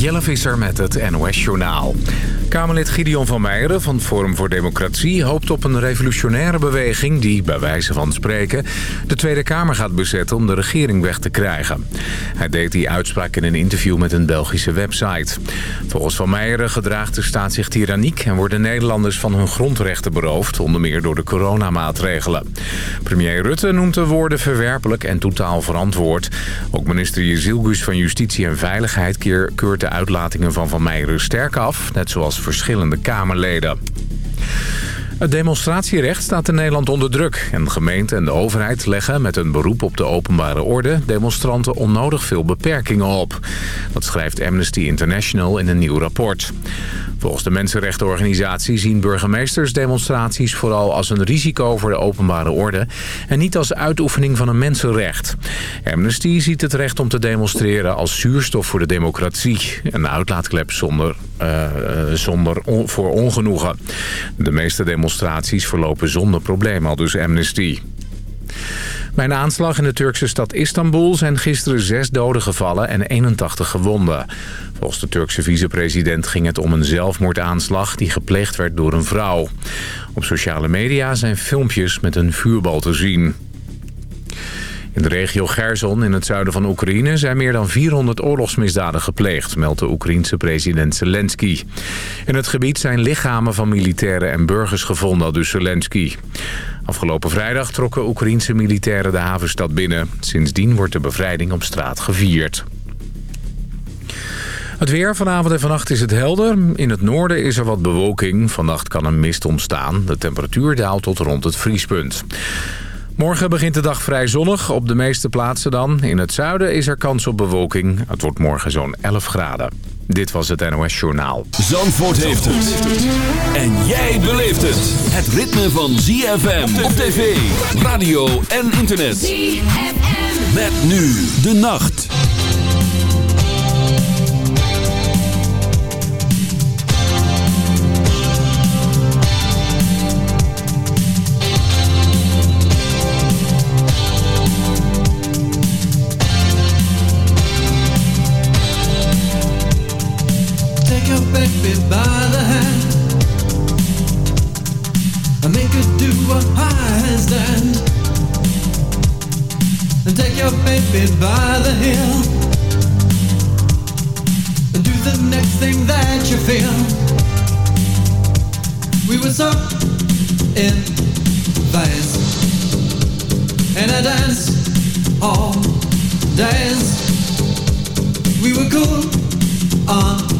Jelle Visser met het NOS-journaal. Kamerlid Gideon van Meijeren van Forum voor Democratie... hoopt op een revolutionaire beweging die, bij wijze van spreken... de Tweede Kamer gaat bezetten om de regering weg te krijgen. Hij deed die uitspraak in een interview met een Belgische website. Volgens Van Meijeren gedraagt de staat zich tyranniek... en worden Nederlanders van hun grondrechten beroofd... onder meer door de coronamaatregelen. Premier Rutte noemt de woorden verwerpelijk en totaal verantwoord. Ook minister Jezilgus van Justitie en Veiligheid keurt uitlatingen van Van Meijeren sterk af... net zoals verschillende Kamerleden. Het demonstratierecht staat in Nederland onder druk. En de gemeente en de overheid leggen met een beroep op de openbare orde... demonstranten onnodig veel beperkingen op. Dat schrijft Amnesty International in een nieuw rapport. Volgens de mensenrechtenorganisatie zien burgemeesters demonstraties... vooral als een risico voor de openbare orde... en niet als uitoefening van een mensenrecht. Amnesty ziet het recht om te demonstreren als zuurstof voor de democratie. Een uitlaatklep zonder, uh, zonder voor ongenoegen. De meeste demonstraties verlopen zonder probleem, al dus Amnesty. Bij een aanslag in de Turkse stad Istanbul zijn gisteren zes doden gevallen en 81 gewonden. Volgens de Turkse vicepresident ging het om een zelfmoordaanslag die gepleegd werd door een vrouw. Op sociale media zijn filmpjes met een vuurbal te zien. In de regio Gerson in het zuiden van Oekraïne zijn meer dan 400 oorlogsmisdaden gepleegd, meldt de Oekraïense president Zelensky. In het gebied zijn lichamen van militairen en burgers gevonden, dus Zelensky. Afgelopen vrijdag trokken Oekraïense militairen de havenstad binnen. Sindsdien wordt de bevrijding op straat gevierd. Het weer vanavond en vannacht is het helder. In het noorden is er wat bewolking. Vannacht kan een mist ontstaan. De temperatuur daalt tot rond het vriespunt. Morgen begint de dag vrij zonnig, op de meeste plaatsen dan. In het zuiden is er kans op bewolking. Het wordt morgen zo'n 11 graden. Dit was het NOS Journaal. Zandvoort heeft het. En jij beleeft het. Het ritme van ZFM op tv, radio en internet. ZFM. Met nu de nacht. Baby by the hill and take your baby by the hand, and do the next thing that you feel. We were so in phase and I danced all days. We were cool on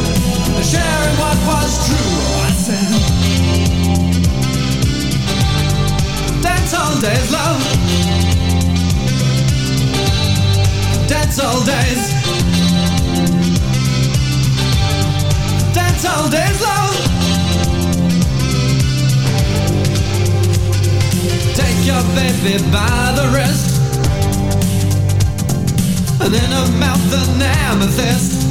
Sharing what was true all days love all days. All days long. Take your baby by the wrist. And in her mouth an amethyst.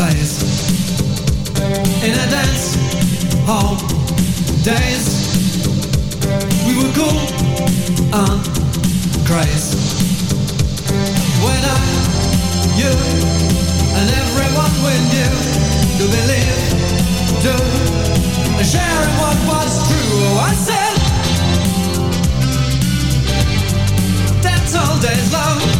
Vegas. In a dance hall days, we were cool and crazy. When I, you, and everyone we knew to believe, to sharing what was true. I said, that's all days long.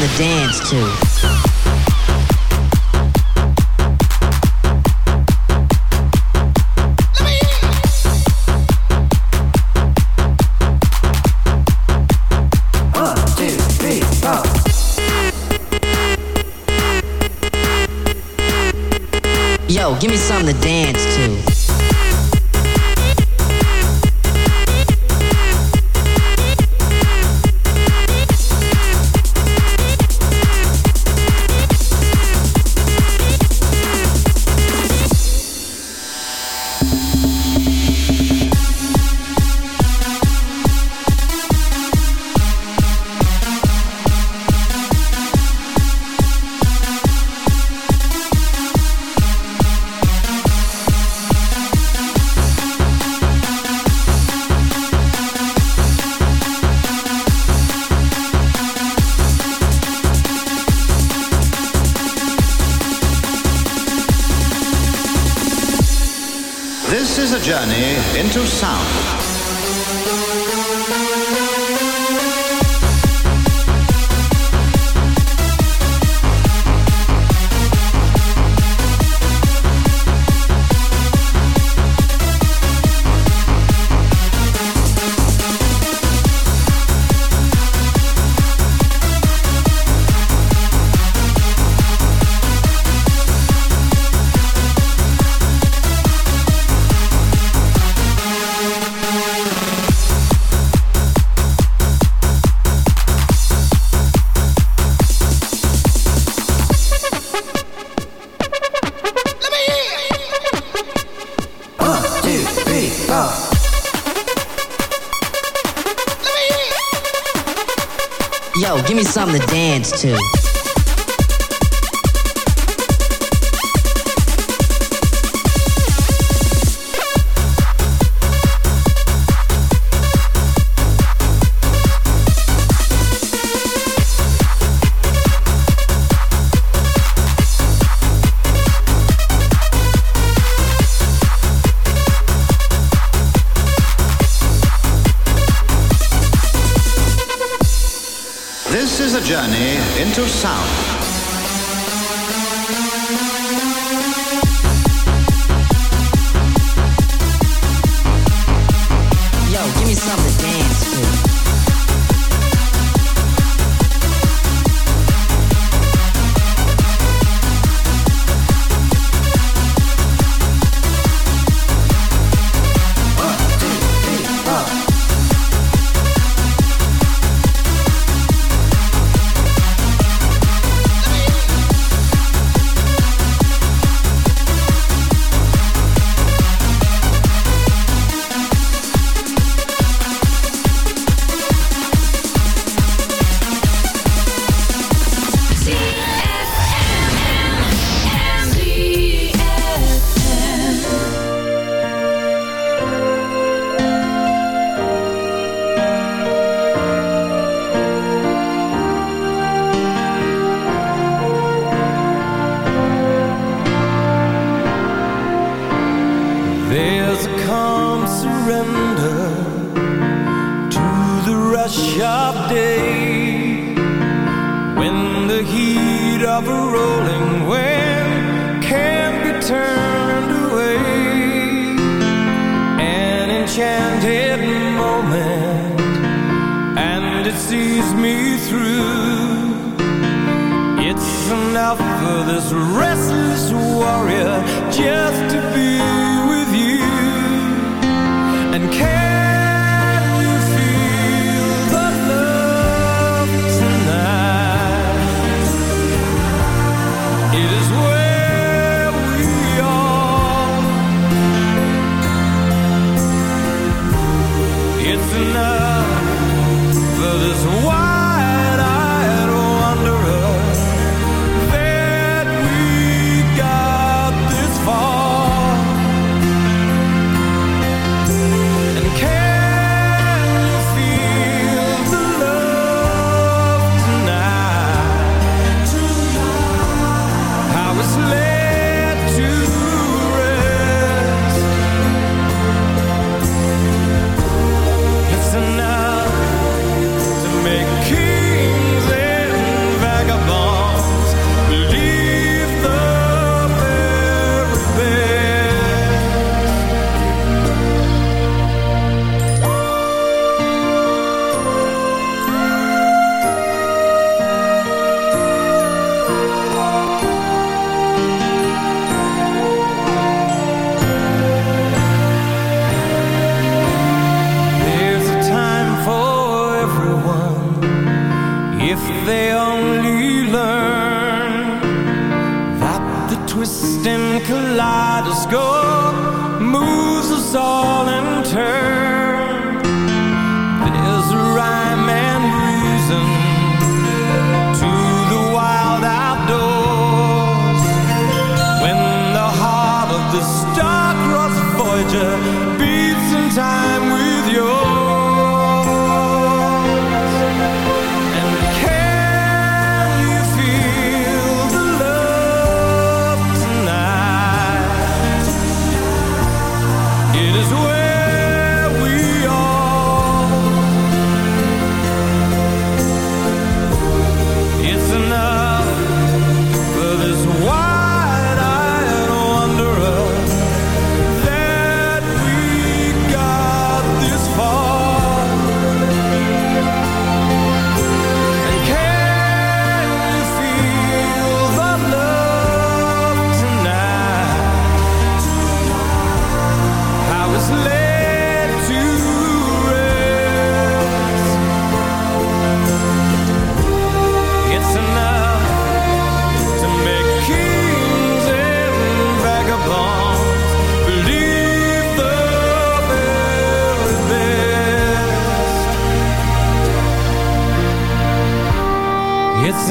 me dance to. two.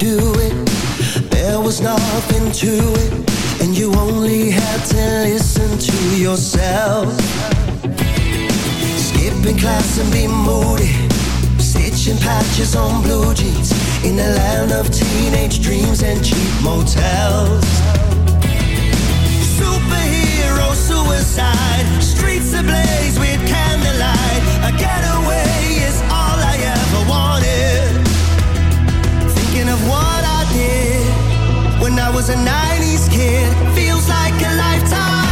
do it. There was nothing to it, and you only had to listen to yourself. Skipping class and be moody, stitching patches on blue jeans in a land of teenage dreams and cheap motels. Superhero suicide, streets ablaze with candlelight, a getaway of what I did when I was a 90s kid feels like a lifetime.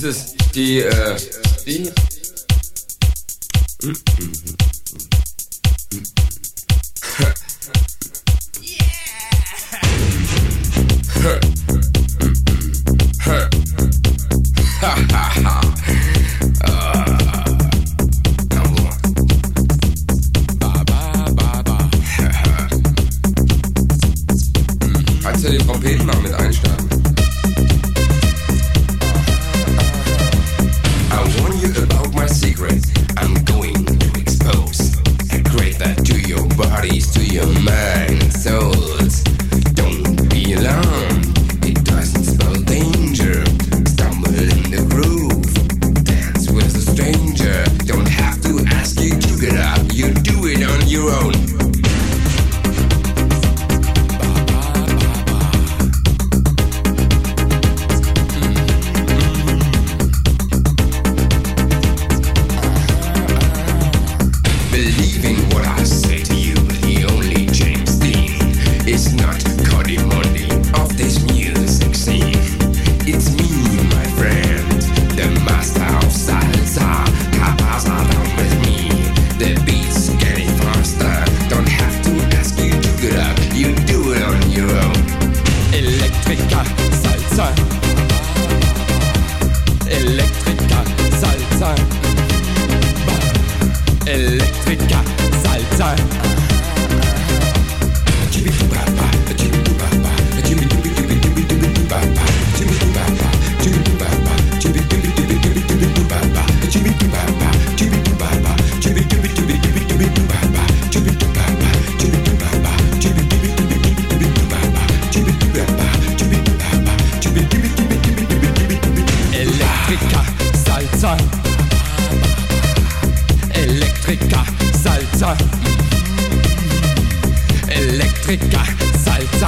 Dieses, die, äh, die. Kannst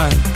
salsa.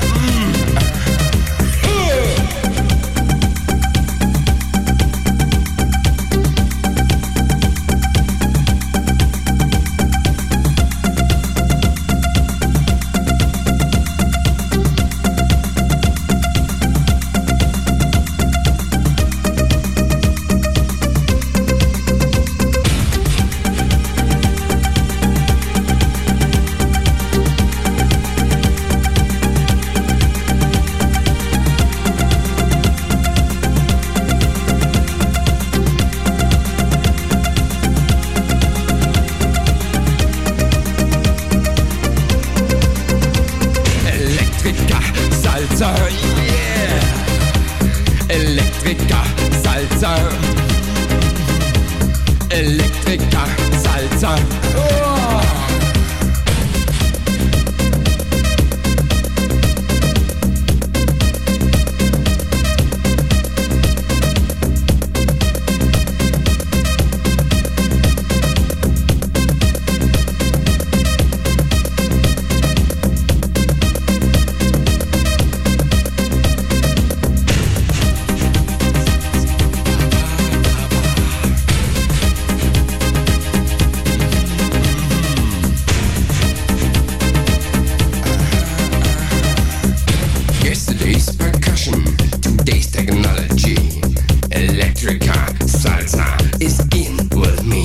Electrica salsa is in with me.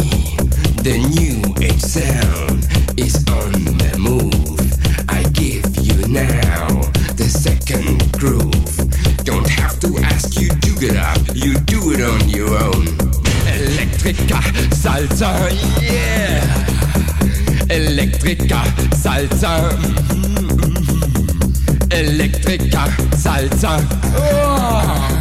The new age sound is on the move. I give you now the second groove. Don't have to ask you to get up, you do it on your own. Electrica salsa, yeah. Electrica salsa. Mm-hmm. Electrica salsa. Oh.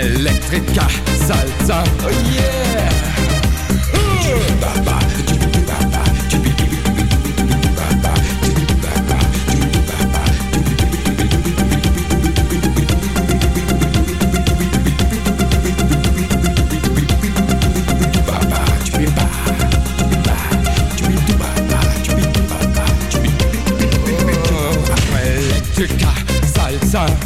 Electrica Salsa. Oh yeah! Electrica Salsa.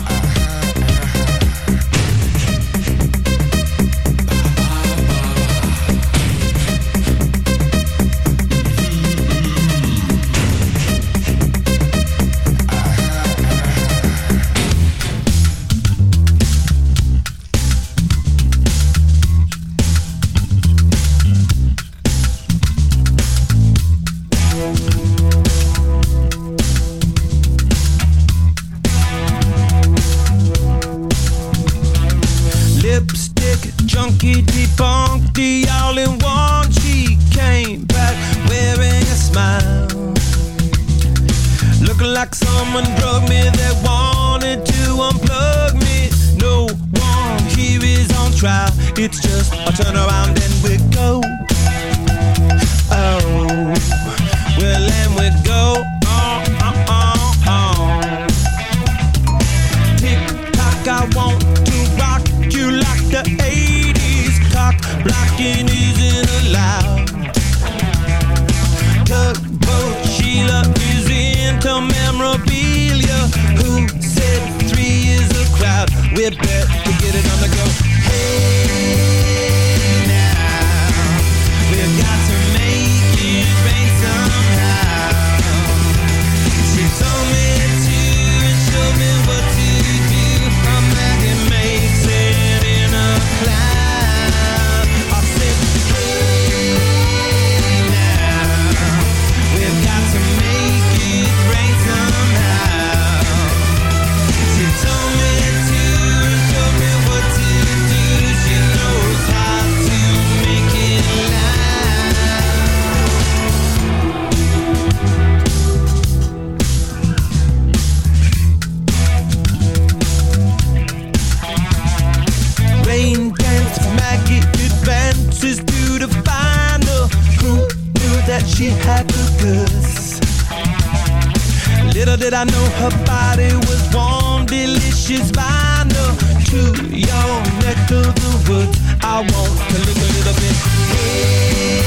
did I know her body was warm, delicious vinyl To your neck of the woods I want to look a little bit Hey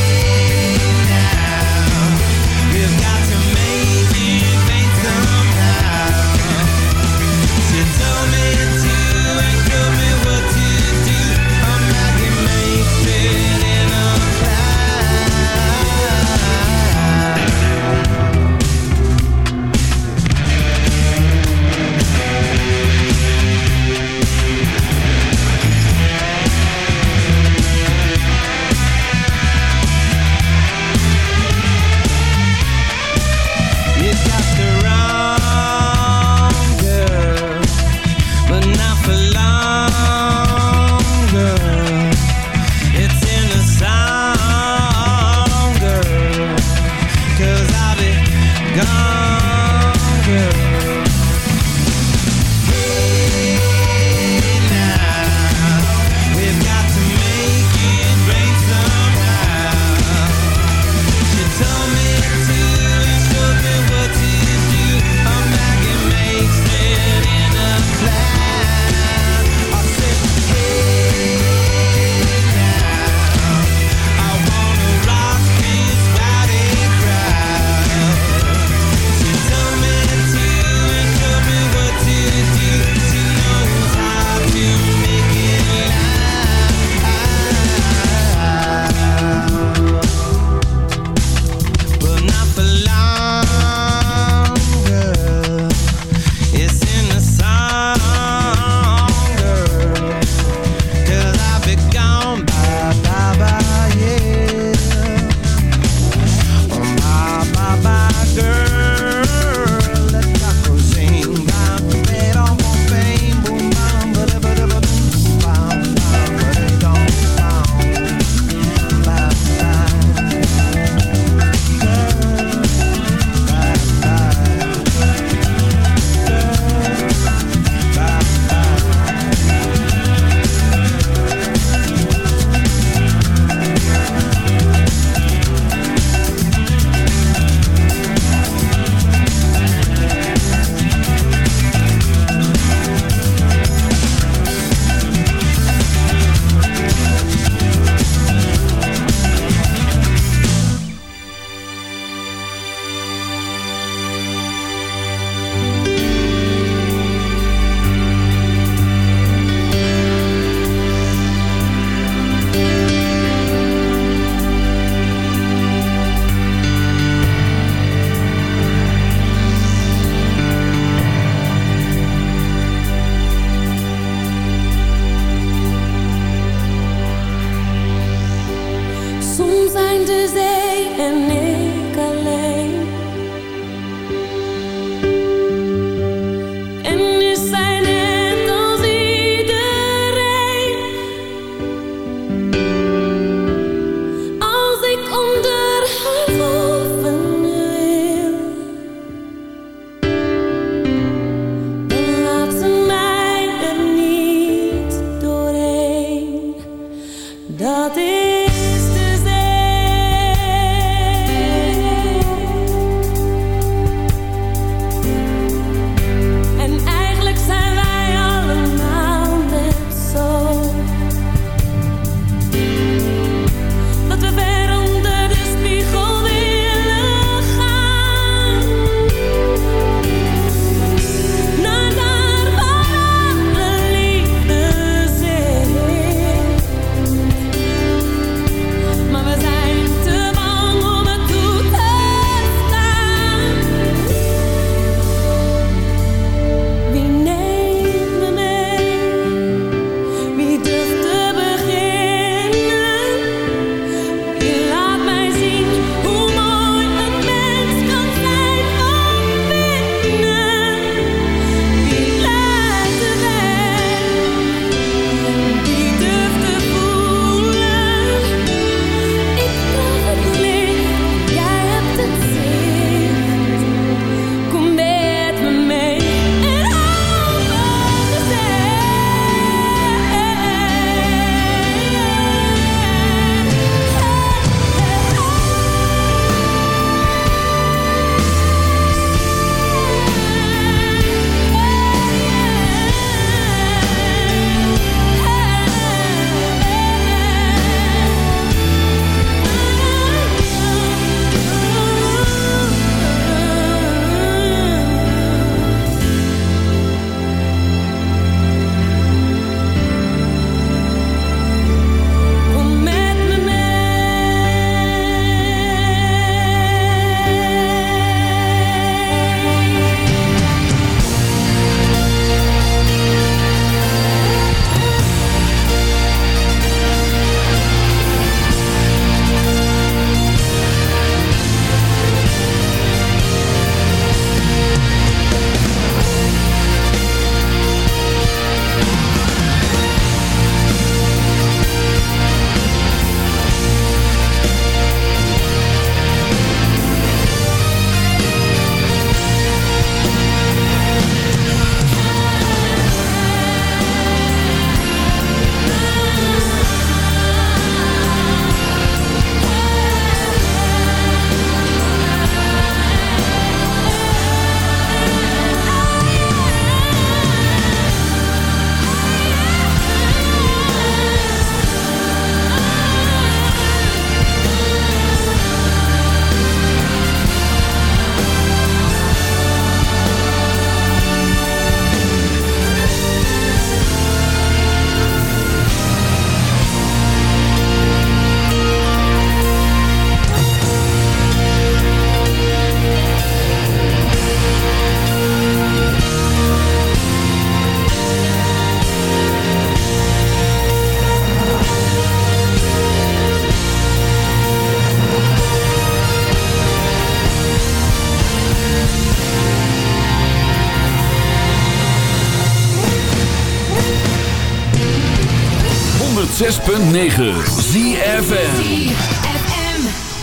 now We've got to.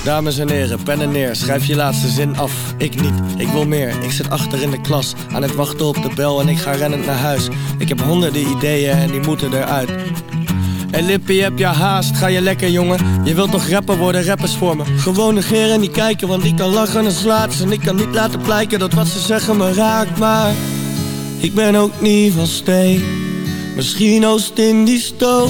Dames en heren, pen en neer, schrijf je laatste zin af. Ik niet, ik wil meer. Ik zit achter in de klas, aan het wachten op de bel en ik ga rennend naar huis. Ik heb honderden ideeën en die moeten eruit. Hey Lippie, heb je haast? Ga je lekker, jongen? Je wilt toch rapper worden, rappers voor me? Gewoon negeren en niet kijken, want ik kan lachen en slaat En ik kan niet laten blijken dat wat ze zeggen me raakt, maar... Ik ben ook niet van steen Misschien oost in die stoof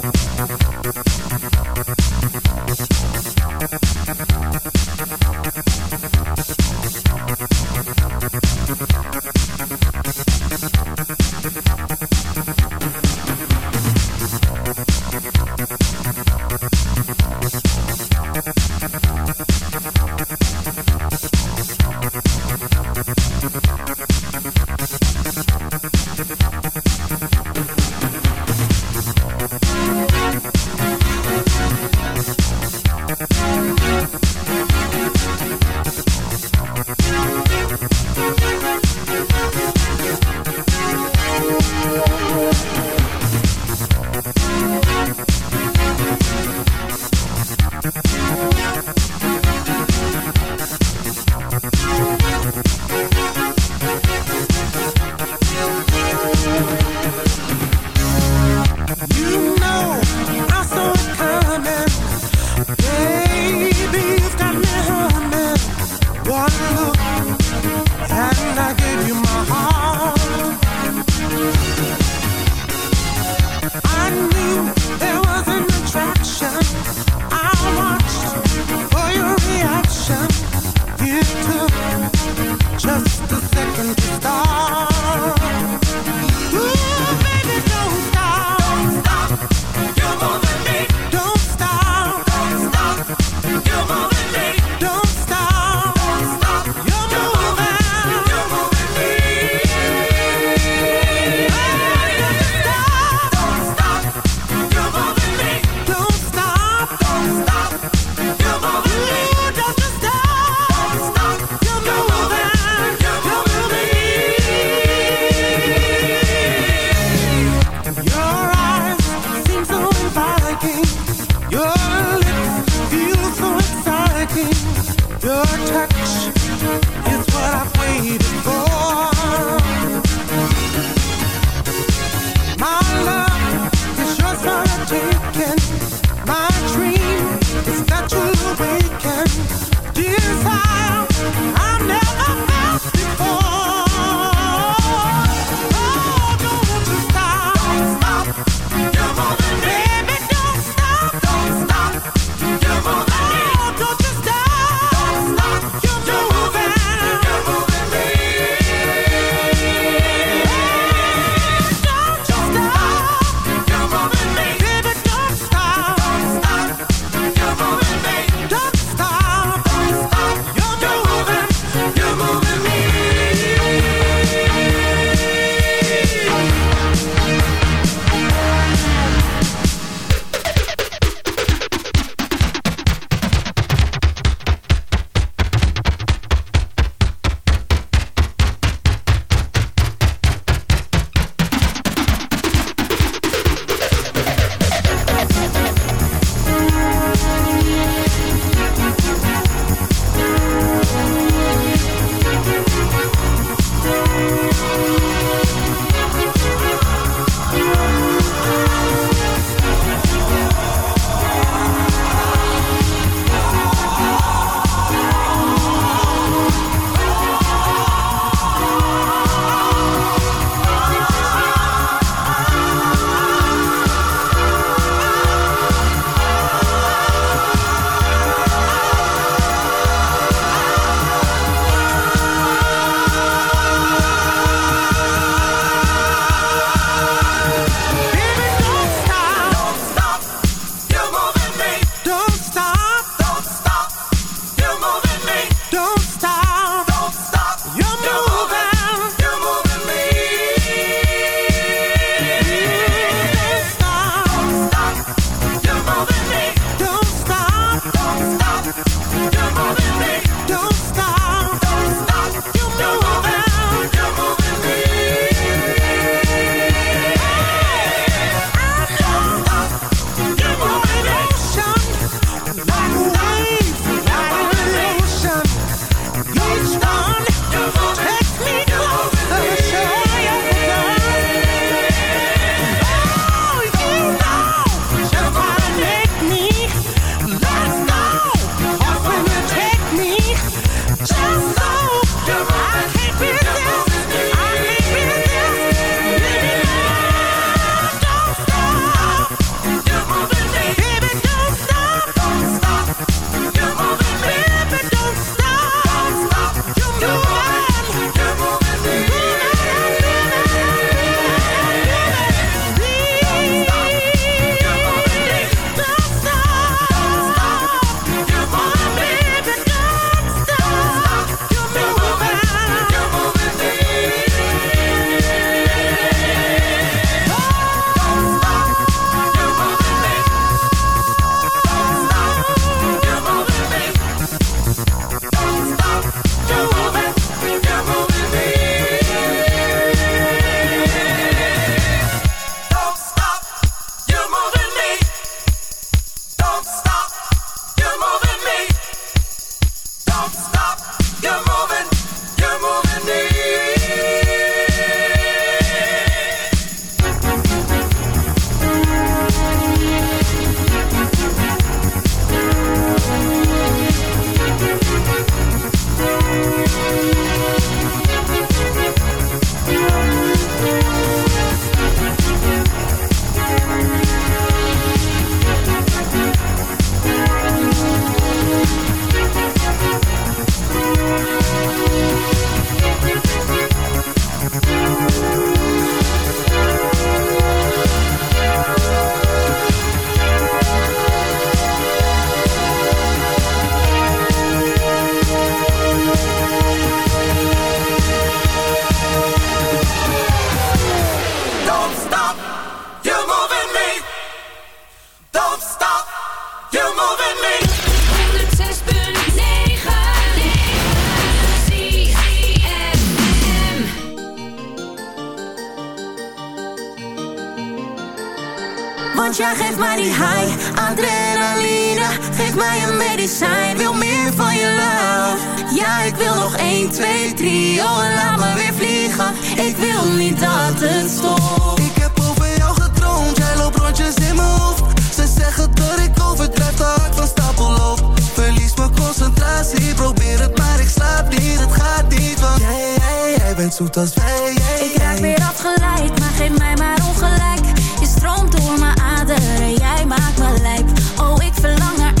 Want jij geeft mij die high, adrenaline. Geef mij een medicijn, wil meer van je love. Ja, ik wil nog 1, 2, 3, oh en laat me weer vliegen. Ik wil niet dat het stopt. Ik heb over jou gedroomd, jij loopt rondjes in mijn hoofd. Ze zeggen dat ik overdrijf, te hard van stapel loop Verlies mijn concentratie, probeer het maar ik slaap niet. Het gaat niet, want jij, jij, jij bent zoet als wij. Ik raak weer afgeleid, maar geef mij maar ongelijk stroomt door mijn aderen, jij maakt me lijp. Oh, ik verlang